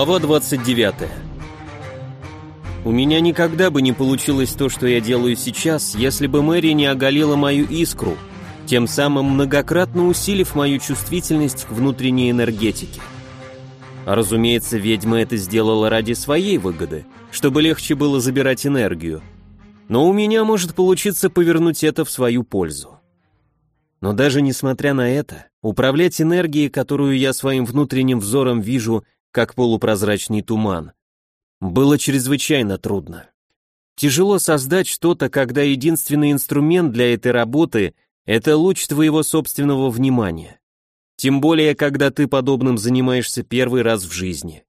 Глава 29. У меня никогда бы не получилось то, что я делаю сейчас, если бы Мэри не оголила мою искру, тем самым многократно усилив мою чувствительность к внутренней энергетике. Разумеется, ведьма это сделала ради своей выгоды, чтобы легче было забирать энергию. Но у меня может получиться повернуть это в свою пользу. Но даже несмотря на это, управлять энергией, которую я своим внутренним взором вижу – как полупрозрачный туман. Было чрезвычайно трудно. Тяжело создать что-то, когда единственный инструмент для этой работы – это луч твоего собственного внимания. Тем более, когда ты подобным занимаешься первый раз в жизни.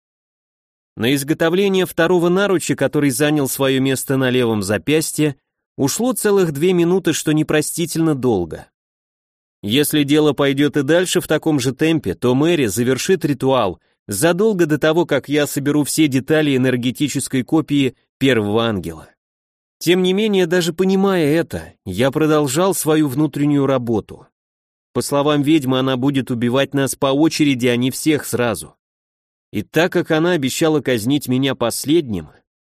На изготовление второго наруча, который занял свое место на левом запястье, ушло целых две минуты, что непростительно долго. Если дело пойдет и дальше в таком же темпе, то Мэри завершит ритуал – задолго до того, как я соберу все детали энергетической копии первого ангела. Тем не менее, даже понимая это, я продолжал свою внутреннюю работу. По словам ведьмы, она будет убивать нас по очереди, а не всех сразу. И так как она обещала казнить меня последним,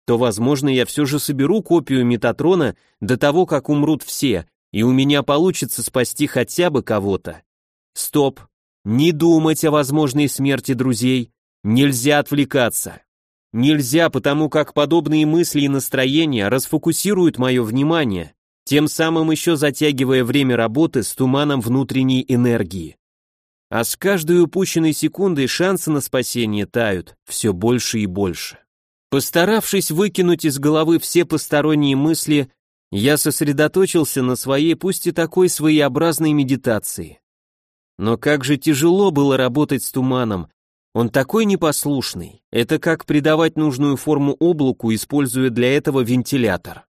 то, возможно, я все же соберу копию Метатрона до того, как умрут все, и у меня получится спасти хотя бы кого-то. Стоп, не думать о возможной смерти друзей, нельзя отвлекаться. Нельзя, потому как подобные мысли и настроения расфокусируют мое внимание, тем самым еще затягивая время работы с туманом внутренней энергии. А с каждой упущенной секундой шансы на спасение тают все больше и больше. Постаравшись выкинуть из головы все посторонние мысли, я сосредоточился на своей пусть и такой своеобразной медитации. Но как же тяжело было работать с туманом. Он такой непослушный. Это как придавать нужную форму облаку, используя для этого вентилятор.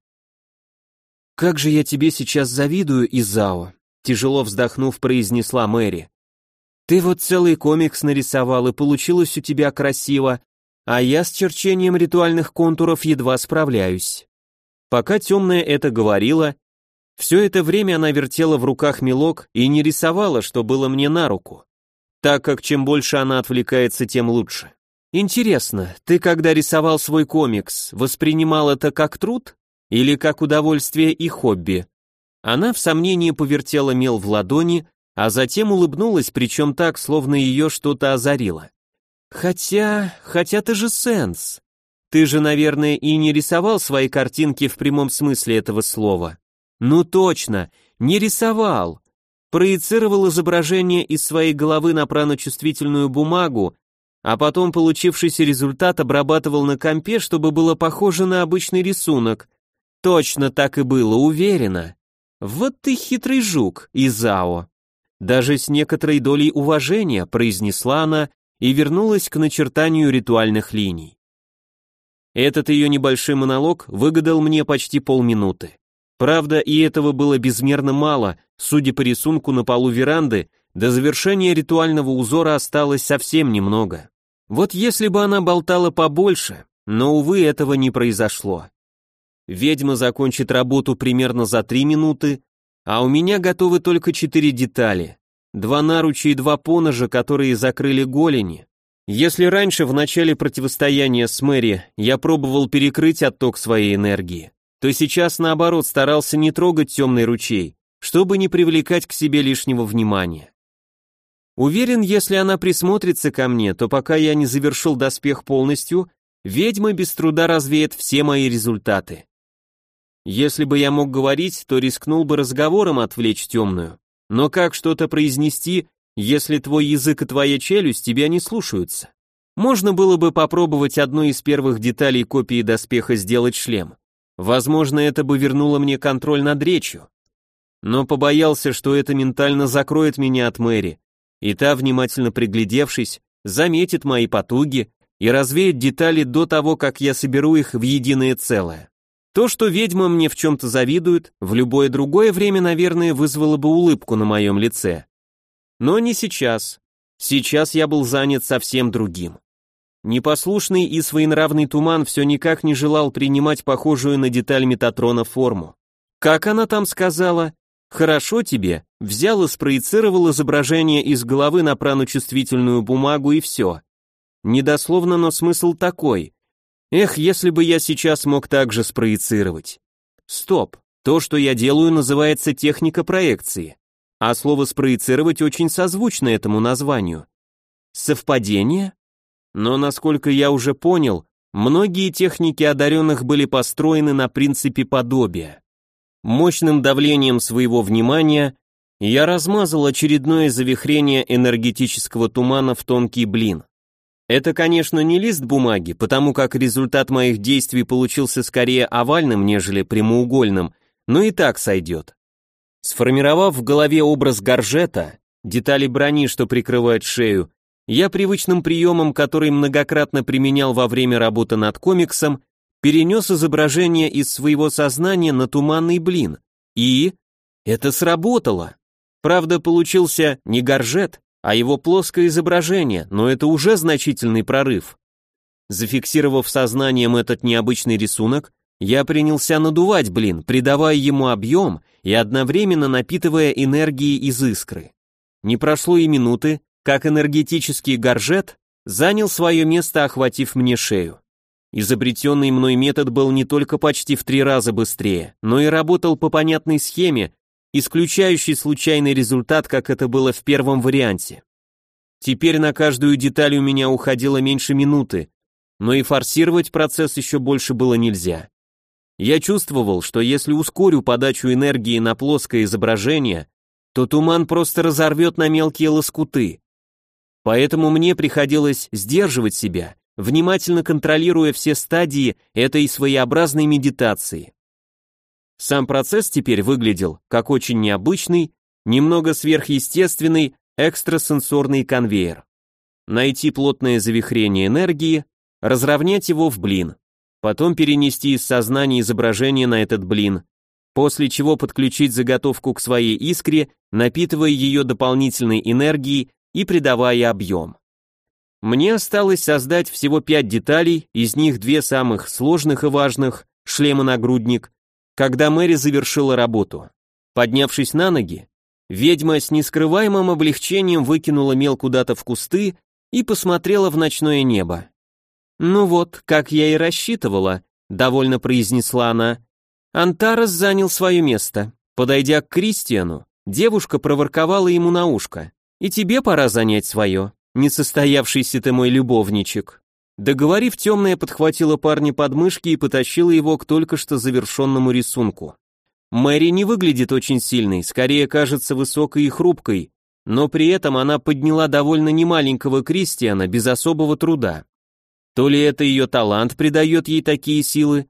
«Как же я тебе сейчас завидую, Изао», — тяжело вздохнув, произнесла Мэри. «Ты вот целый комикс нарисовал, и получилось у тебя красиво, а я с черчением ритуальных контуров едва справляюсь». Пока темная это говорила, все это время она вертела в руках мелок и не рисовала, что было мне на руку, так как чем больше она отвлекается, тем лучше. Интересно, ты когда рисовал свой комикс, воспринимал это как труд или как удовольствие и хобби? Она в сомнении повертела мел в ладони, а затем улыбнулась, причем так, словно ее что-то озарило. Хотя, хотя ты же сенс. Ты же, наверное, и не рисовал свои картинки в прямом смысле этого слова. Ну точно, не рисовал. Проецировал изображение из своей головы на праночувствительную бумагу, а потом получившийся результат обрабатывал на компе, чтобы было похоже на обычный рисунок. Точно так и было, уверена. Вот ты хитрый жук, Изао. Даже с некоторой долей уважения произнесла она и вернулась к начертанию ритуальных линий. Этот ее небольшой монолог выгадал мне почти полминуты. Правда, и этого было безмерно мало, судя по рисунку на полу веранды, до завершения ритуального узора осталось совсем немного. Вот если бы она болтала побольше, но, увы, этого не произошло. Ведьма закончит работу примерно за три минуты, а у меня готовы только четыре детали. Два наруча и два поножа, которые закрыли голени. Если раньше, в начале противостояния с Мэри, я пробовал перекрыть отток своей энергии, то сейчас наоборот старался не трогать темный ручей, чтобы не привлекать к себе лишнего внимания. Уверен, если она присмотрится ко мне, то пока я не завершил доспех полностью, ведьма без труда развеет все мои результаты. Если бы я мог говорить, то рискнул бы разговором отвлечь темную. Но как что-то произнести, если твой язык и твоя челюсть тебя не слушаются? Можно было бы попробовать одну из первых деталей копии доспеха сделать шлем. Возможно, это бы вернуло мне контроль над речью. Но побоялся, что это ментально закроет меня от Мэри, и та, внимательно приглядевшись, заметит мои потуги и развеет детали до того, как я соберу их в единое целое. То, что ведьма мне в чем-то завидует, в любое другое время, наверное, вызвало бы улыбку на моем лице. Но не сейчас. Сейчас я был занят совсем другим. Непослушный и своенравный туман все никак не желал принимать похожую на деталь Метатрона форму. Как она там сказала? «Хорошо тебе», взял и спроецировал изображение из головы на праночувствительную бумагу и все. недословно, но смысл такой. Эх, если бы я сейчас мог так же спроецировать. Стоп, то, что я делаю, называется техника проекции. А слово «спроецировать» очень созвучно этому названию. Совпадение? Но, насколько я уже понял, многие техники одаренных были построены на принципе подобия. Мощным давлением своего внимания я размазал очередное завихрение энергетического тумана в тонкий блин. Это, конечно, не лист бумаги, потому как результат моих действий получился скорее овальным, нежели прямоугольным, но и так сойдет. Сформировав в голове образ горжета, детали брони, что прикрывают шею, я привычным приемом, который многократно применял во время работы над комиксом, перенес изображение из своего сознания на туманный блин. И это сработало. Правда, получился не горжет, а его плоское изображение, но это уже значительный прорыв. Зафиксировав сознанием этот необычный рисунок, я принялся надувать блин, придавая ему объем и одновременно напитывая энергией из искры. Не прошло и минуты, как энергетический горжет занял свое место, охватив мне шею. Изобретенный мной метод был не только почти в три раза быстрее, но и работал по понятной схеме, исключающий случайный результат, как это было в первом варианте. Теперь на каждую деталь у меня уходило меньше минуты, но и форсировать процесс еще больше было нельзя. Я чувствовал, что если ускорю подачу энергии на плоское изображение, то туман просто разорвет на мелкие лоскуты. Поэтому мне приходилось сдерживать себя, внимательно контролируя все стадии этой своеобразной медитации. Сам процесс теперь выглядел как очень необычный, немного сверхъестественный экстрасенсорный конвейер. Найти плотное завихрение энергии, разровнять его в блин, потом перенести из сознания изображение на этот блин, после чего подключить заготовку к своей искре, напитывая ее дополнительной энергией и придавая объем. Мне осталось создать всего пять деталей, из них две самых сложных и важных, шлем и нагрудник, когда Мэри завершила работу. Поднявшись на ноги, ведьма с нескрываемым облегчением выкинула мел куда-то в кусты и посмотрела в ночное небо. «Ну вот, как я и рассчитывала», — довольно произнесла она. Антарес занял свое место. Подойдя к Кристиану, девушка проворковала ему на ушко. «И тебе пора занять свое, несостоявшийся ты мой любовничек». Договорив, темная подхватила парня под мышки и потащила его к только что завершенному рисунку. Мэри не выглядит очень сильной, скорее кажется высокой и хрупкой, но при этом она подняла довольно немаленького Кристиана без особого труда. То ли это ее талант придает ей такие силы,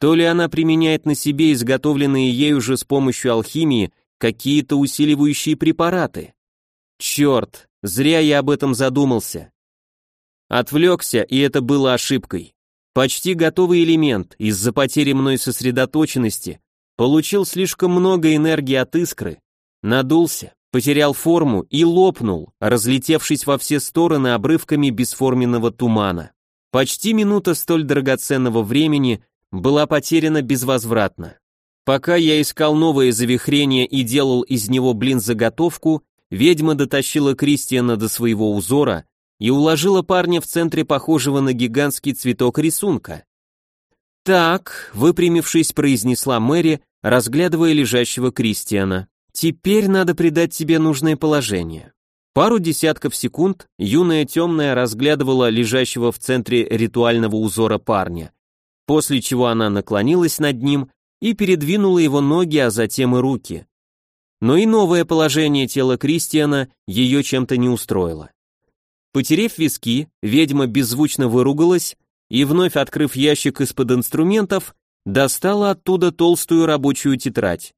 то ли она применяет на себе изготовленные ею уже с помощью алхимии какие-то усиливающие препараты. Черт, зря я об этом задумался. Отвлекся, и это было ошибкой. Почти готовый элемент из-за потери мной сосредоточенности получил слишком много энергии от искры, надулся, потерял форму и лопнул, разлетевшись во все стороны обрывками бесформенного тумана. Почти минута столь драгоценного времени была потеряна безвозвратно. Пока я искал новое завихрение и делал из него блин-заготовку, ведьма дотащила Кристиана до своего узора, и уложила парня в центре похожего на гигантский цветок рисунка. «Так», — выпрямившись, произнесла Мэри, разглядывая лежащего Кристиана. «Теперь надо придать тебе нужное положение». Пару десятков секунд юная темная разглядывала лежащего в центре ритуального узора парня, после чего она наклонилась над ним и передвинула его ноги, а затем и руки. Но и новое положение тела Кристиана ее чем-то не устроило. Потерев виски, ведьма беззвучно выругалась и, вновь открыв ящик из-под инструментов, достала оттуда толстую рабочую тетрадь.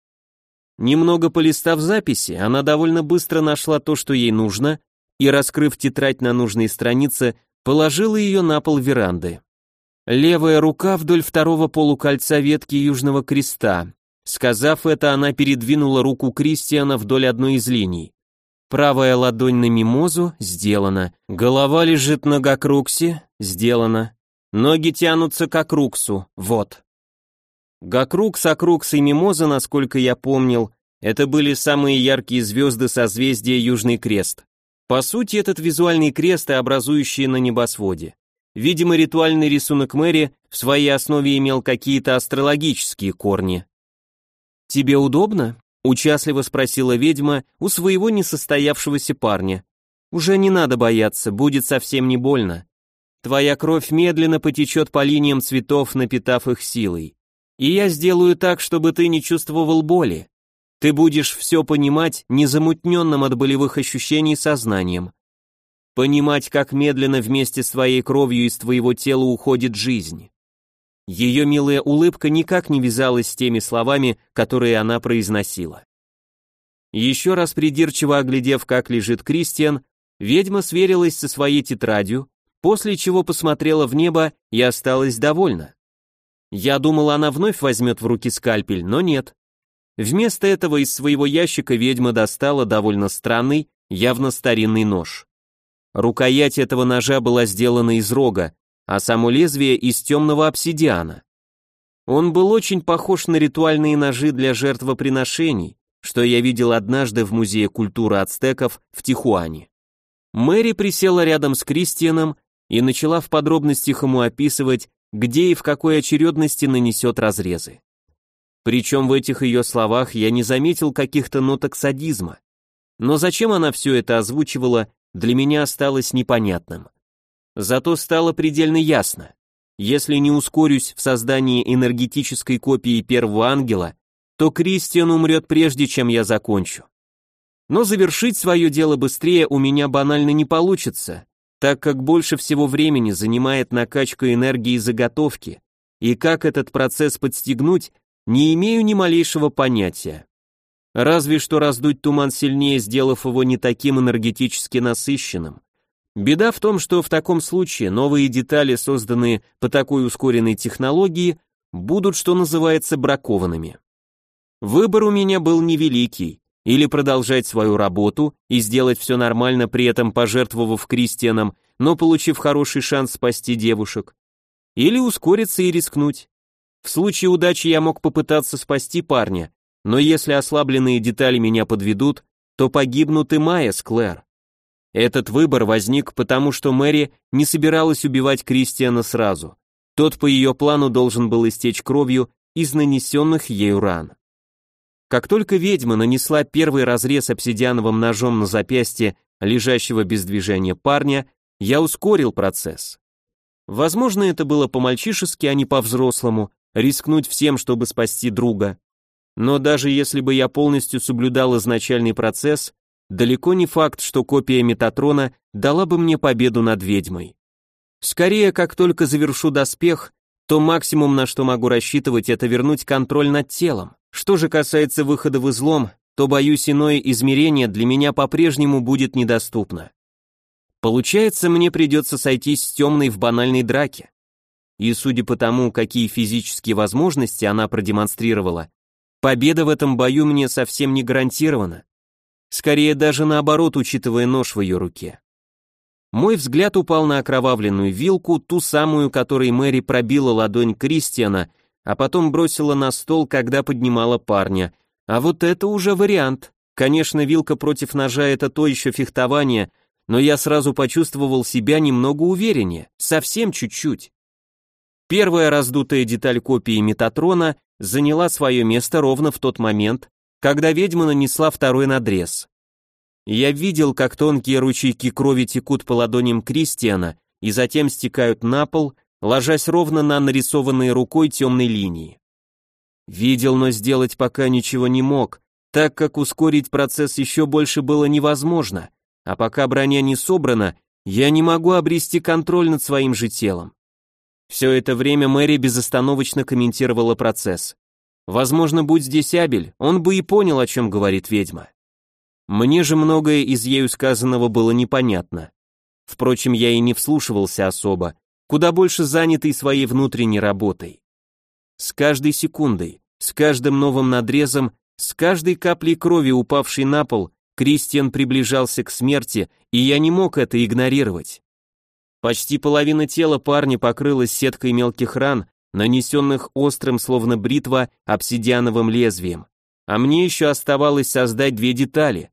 Немного полистав записи, она довольно быстро нашла то, что ей нужно, и, раскрыв тетрадь на нужной странице, положила ее на пол веранды. Левая рука вдоль второго полукольца ветки Южного Креста. Сказав это, она передвинула руку Кристиана вдоль одной из линий. Правая ладонь на мимозу – сделано. Голова лежит на гакруксе – сделано. Ноги тянутся к акруксу – вот. Гакрукс, акрукс и мимоза, насколько я помнил, это были самые яркие звезды созвездия Южный Крест. По сути, этот визуальный крест образующий на небосводе. Видимо, ритуальный рисунок Мэри в своей основе имел какие-то астрологические корни. «Тебе удобно?» — участливо спросила ведьма у своего несостоявшегося парня. «Уже не надо бояться, будет совсем не больно. Твоя кровь медленно потечет по линиям цветов, напитав их силой. И я сделаю так, чтобы ты не чувствовал боли. Ты будешь все понимать незамутненным от болевых ощущений сознанием. Понимать, как медленно вместе с твоей кровью из твоего тела уходит жизнь. Ее милая улыбка никак не вязалась с теми словами, которые она произносила. Еще раз придирчиво оглядев, как лежит Кристиан, ведьма сверилась со своей тетрадью, после чего посмотрела в небо и осталась довольна. Я думал, она вновь возьмет в руки скальпель, но нет. Вместо этого из своего ящика ведьма достала довольно странный, явно старинный нож. Рукоять этого ножа была сделана из рога, а само лезвие из темного обсидиана. Он был очень похож на ритуальные ножи для жертвоприношений, что я видел однажды в Музее культуры ацтеков в Тихуане. Мэри присела рядом с Кристианом и начала в подробностях ему описывать, где и в какой очередности нанесет разрезы. Причем в этих ее словах я не заметил каких-то ноток садизма. Но зачем она все это озвучивала, для меня осталось непонятным. Зато стало предельно ясно. Если не ускорюсь в создании энергетической копии первого ангела, то Кристиан умрет прежде, чем я закончу. Но завершить свое дело быстрее у меня банально не получится, так как больше всего времени занимает накачка энергии заготовки, и как этот процесс подстегнуть, не имею ни малейшего понятия. Разве что раздуть туман сильнее, сделав его не таким энергетически насыщенным. Беда в том, что в таком случае новые детали, созданные по такой ускоренной технологии, будут, что называется, бракованными. Выбор у меня был невеликий, или продолжать свою работу и сделать все нормально, при этом пожертвовав Кристианам, но получив хороший шанс спасти девушек, или ускориться и рискнуть. В случае удачи я мог попытаться спасти парня, но если ослабленные детали меня подведут, то погибнут и Майя с Клэр. Этот выбор возник потому, что Мэри не собиралась убивать Кристиана сразу. Тот по ее плану должен был истечь кровью из нанесенных ею ран. Как только ведьма нанесла первый разрез обсидиановым ножом на запястье лежащего без движения парня, я ускорил процесс. Возможно, это было по-мальчишески, а не по-взрослому, рискнуть всем, чтобы спасти друга. Но даже если бы я полностью соблюдал изначальный процесс, далеко не факт, что копия Метатрона дала бы мне победу над ведьмой. Скорее, как только завершу доспех, то максимум, на что могу рассчитывать, это вернуть контроль над телом. Что же касается выхода в излом, то, боюсь, иное измерение для меня по-прежнему будет недоступно. Получается, мне придется сойтись с темной в банальной драке. И судя по тому, какие физические возможности она продемонстрировала, победа в этом бою мне совсем не гарантирована. Скорее даже наоборот, учитывая нож в ее руке. Мой взгляд упал на окровавленную вилку, ту самую, которой Мэри пробила ладонь Кристиана, а потом бросила на стол, когда поднимала парня. А вот это уже вариант. Конечно, вилка против ножа это то еще фехтование, но я сразу почувствовал себя немного увереннее, совсем чуть-чуть. Первая раздутая деталь копии Метатрона заняла свое место ровно в тот момент, когда ведьма нанесла второй надрез. Я видел, как тонкие ручейки крови текут по ладоням Кристиана и затем стекают на пол, ложась ровно на нарисованные рукой темной линии. Видел, но сделать пока ничего не мог, так как ускорить процесс еще больше было невозможно, а пока броня не собрана, я не могу обрести контроль над своим же телом. Все это время Мэри безостановочно комментировала процесс. Возможно, будь здесь Абель, он бы и понял, о чем говорит ведьма. Мне же многое из ею сказанного было непонятно. Впрочем, я и не вслушивался особо, куда больше занятый своей внутренней работой. С каждой секундой, с каждым новым надрезом, с каждой каплей крови, упавшей на пол, Кристиан приближался к смерти, и я не мог это игнорировать. Почти половина тела парня покрылась сеткой мелких ран, нанесенных острым, словно бритва, обсидиановым лезвием. А мне еще оставалось создать две детали.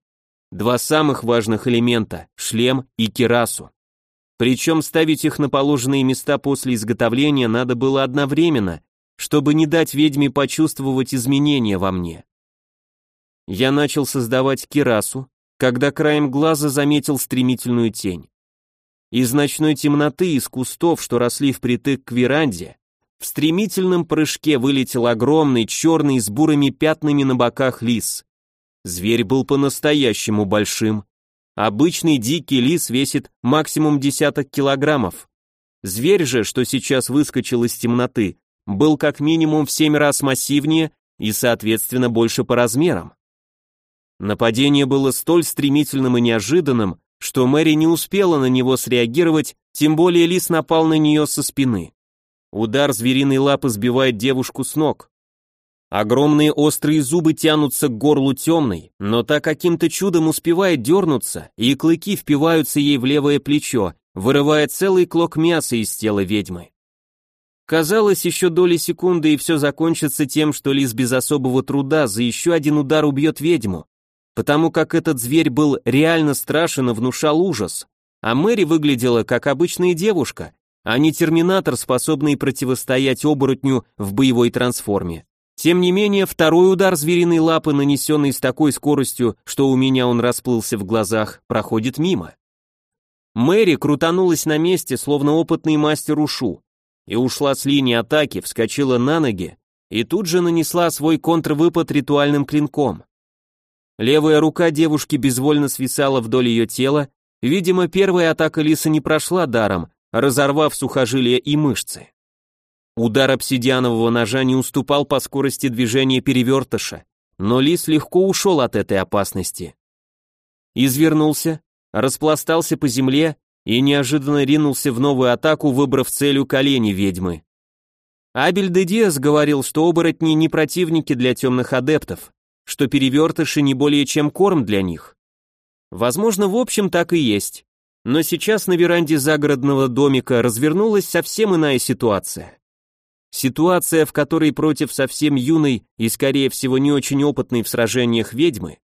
два самых важных элемента – шлем и кирасу. Причем ставить их на положенные места после изготовления надо было одновременно, чтобы не дать ведьме почувствовать изменения во мне. Я начал создавать кирасу, когда краем глаза заметил стремительную тень. Из ночной темноты, из кустов, что росли впритык к веранде, в стремительном прыжке вылетел огромный, черный, с бурыми пятнами на боках лис. Зверь был по-настоящему большим. Обычный дикий лис весит максимум десяток килограммов. Зверь же, что сейчас выскочил из темноты, был как минимум в семь раз массивнее и, соответственно, больше по размерам. Нападение было столь стремительным и неожиданным, что Мэри не успела на него среагировать, тем более лис напал на нее со спины. Удар звериной лапы сбивает девушку с ног. Огромные острые зубы тянутся к горлу темной, но та каким-то чудом успевает дернуться, и клыки впиваются ей в левое плечо, вырывая целый клок мяса из тела ведьмы. Казалось, еще доли секунды и все закончится тем, что лис без особого труда за еще один удар убьет ведьму, потому как этот зверь был реально страшен и внушал ужас, а Мэри выглядела как обычная девушка, а не терминатор, способный противостоять оборотню в боевой трансформе. Тем не менее, второй удар звериной лапы, нанесенный с такой скоростью, что у меня он расплылся в глазах, проходит мимо. Мэри крутанулась на месте, словно опытный мастер ушу, и ушла с линии атаки, вскочила на ноги и тут же нанесла свой контрвыпад ритуальным клинком. Левая рука девушки безвольно свисала вдоль ее тела, видимо, первая атака лиса не прошла даром, разорвав сухожилия и мышцы. Удар обсидианового ножа не уступал по скорости движения перевертыша, но лис легко ушел от этой опасности. Извернулся, распластался по земле и неожиданно ринулся в новую атаку, выбрав целью колени ведьмы. Абель де Диас говорил, что оборотни не противники для темных адептов, что перевертыши не более чем корм для них. Возможно, в общем так и есть. Но сейчас на веранде загородного домика развернулась совсем иная ситуация. Ситуация, в которой против совсем юной и, скорее всего, не очень опытной в сражениях ведьмы,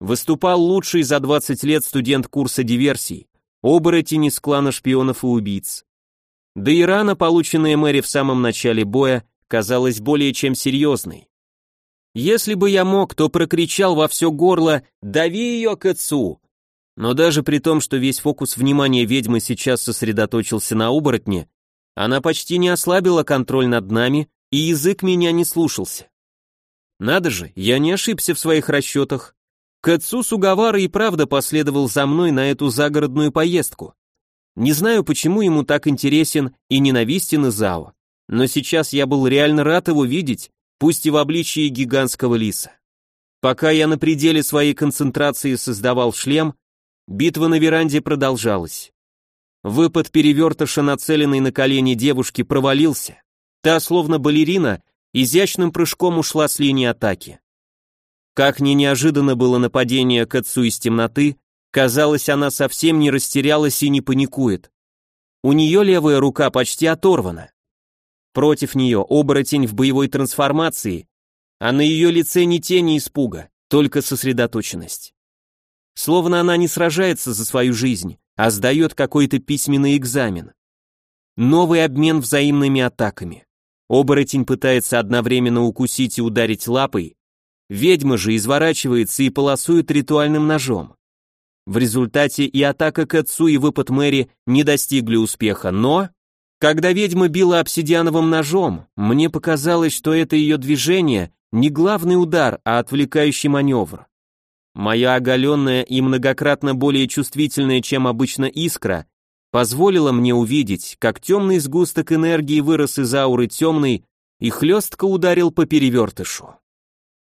выступал лучший за 20 лет студент курса диверсий, оборотень из клана шпионов и убийц. Да и рана, полученная Мэри в самом начале боя, казалась более чем серьезной. Если бы я мог, то прокричал во все горло «Дави ее к отцу!». Но даже при том, что весь фокус внимания ведьмы сейчас сосредоточился на оборотне, она почти не ослабила контроль над нами, и язык меня не слушался. Надо же, я не ошибся в своих расчетах. Кэтсу Сугавара и правда последовал за мной на эту загородную поездку. Не знаю, почему ему так интересен и ненавистен Изао, но сейчас я был реально рад его видеть, пусть и в обличии гигантского лиса. Пока я на пределе своей концентрации создавал шлем, битва на веранде продолжалась. Выпад перевертыша, нацеленный на колени девушки, провалился. Та, словно балерина, изящным прыжком ушла с линии атаки. Как ни неожиданно было нападение к отцу из темноты, казалось, она совсем не растерялась и не паникует. У нее левая рука почти оторвана. Против нее оборотень в боевой трансформации, а на ее лице ни тени испуга, только сосредоточенность. Словно она не сражается за свою жизнь, а сдает какой-то письменный экзамен. Новый обмен взаимными атаками. Оборотень пытается одновременно укусить и ударить лапой, ведьма же изворачивается и полосует ритуальным ножом. В результате и атака Кэтсу, и выпад Мэри не достигли успеха, но когда ведьма била обсидиановым ножом, мне показалось, что это ее движение не главный удар, а отвлекающий маневр. Моя оголенная и многократно более чувствительная, чем обычно искра, позволила мне увидеть, как темный сгусток энергии вырос из ауры темной и хлестко ударил по перевертышу.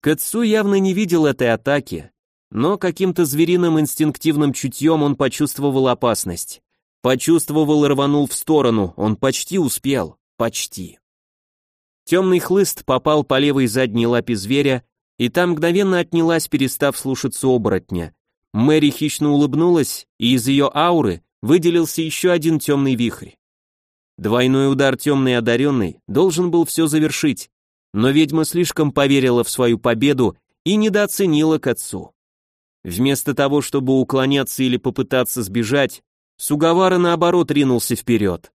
Кэтсу явно не видел этой атаки, но каким-то звериным инстинктивным чутьем он почувствовал опасность. Почувствовал и рванул в сторону, он почти успел, почти. Темный хлыст попал по левой задней лапе зверя, и там мгновенно отнялась, перестав слушаться оборотня. Мэри хищно улыбнулась, и из ее ауры выделился еще один темный вихрь. Двойной удар темный одаренный должен был все завершить, но ведьма слишком поверила в свою победу и недооценила к отцу. Вместо того, чтобы уклоняться или попытаться сбежать, Сугавара наоборот ринулся вперед.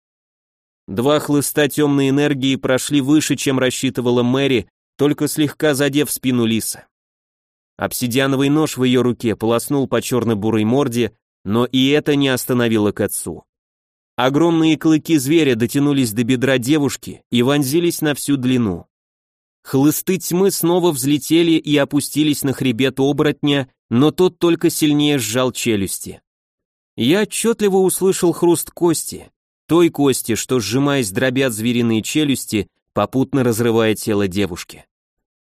Два хлыста темной энергии прошли выше, чем рассчитывала Мэри, только слегка задев спину лиса. Обсидиановый нож в ее руке полоснул по черно-бурой морде, но и это не остановило Кацу. Огромные клыки зверя дотянулись до бедра девушки и вонзились на всю длину. Хлысты тьмы снова взлетели и опустились на хребет оборотня, но тот только сильнее сжал челюсти. Я отчетливо услышал хруст кости, той кости, что, сжимаясь, дробят звериные челюсти, попутно разрывая тело девушки.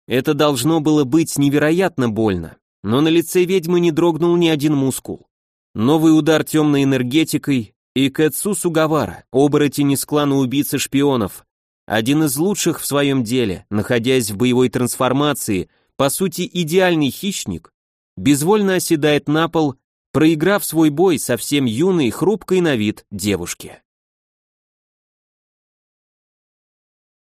Это должно было быть невероятно больно, но на лице ведьмы не дрогнул ни один мускул. Новый удар темной энергетикой, и Кэтсу Сугавара, оборотень из клана убийцы шпионов, один из лучших в своем деле, находясь в боевой трансформации, по сути идеальный хищник, безвольно оседает на пол, проиграв свой бой совсем юной, хрупкой на вид девушке.